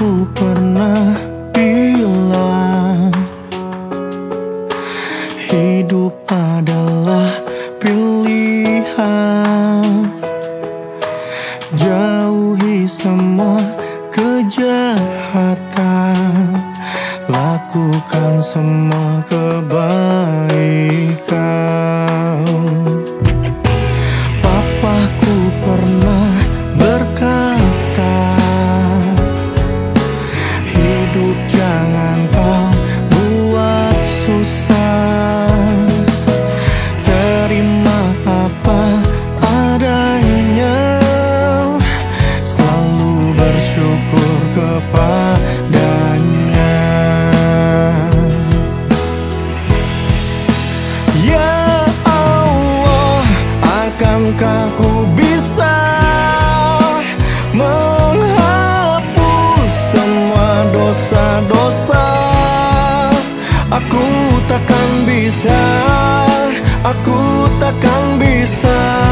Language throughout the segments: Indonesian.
Papaku pernah bilang Hidup adalah pilihan. Jauhi semua kejahatan Lakukan semua kebaikan akankah ku bisa menghapus semua dosa-dosa? Aku takkan bisa, aku takkan bisa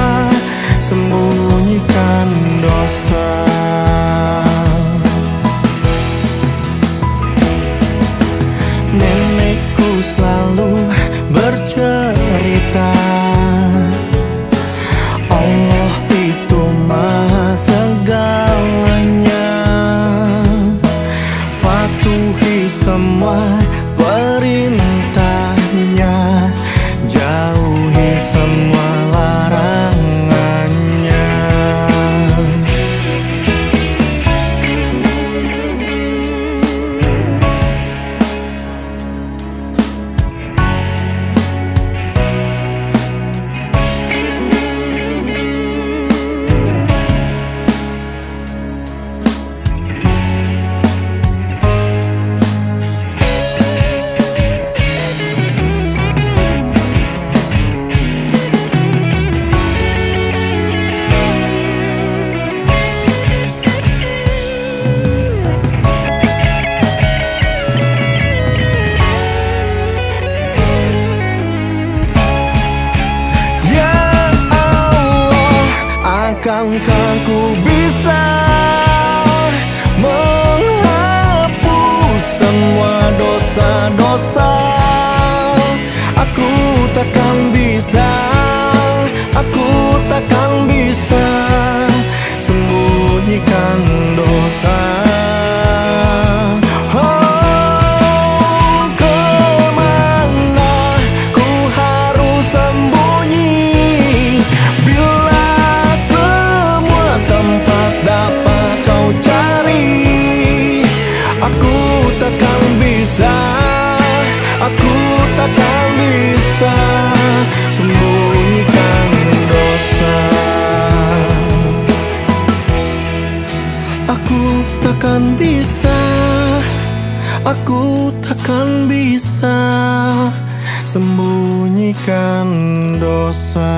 akankah ku bisa menghapus semua dosa-dosa? Bisa Aku takkan bisa Sembunyikan dosa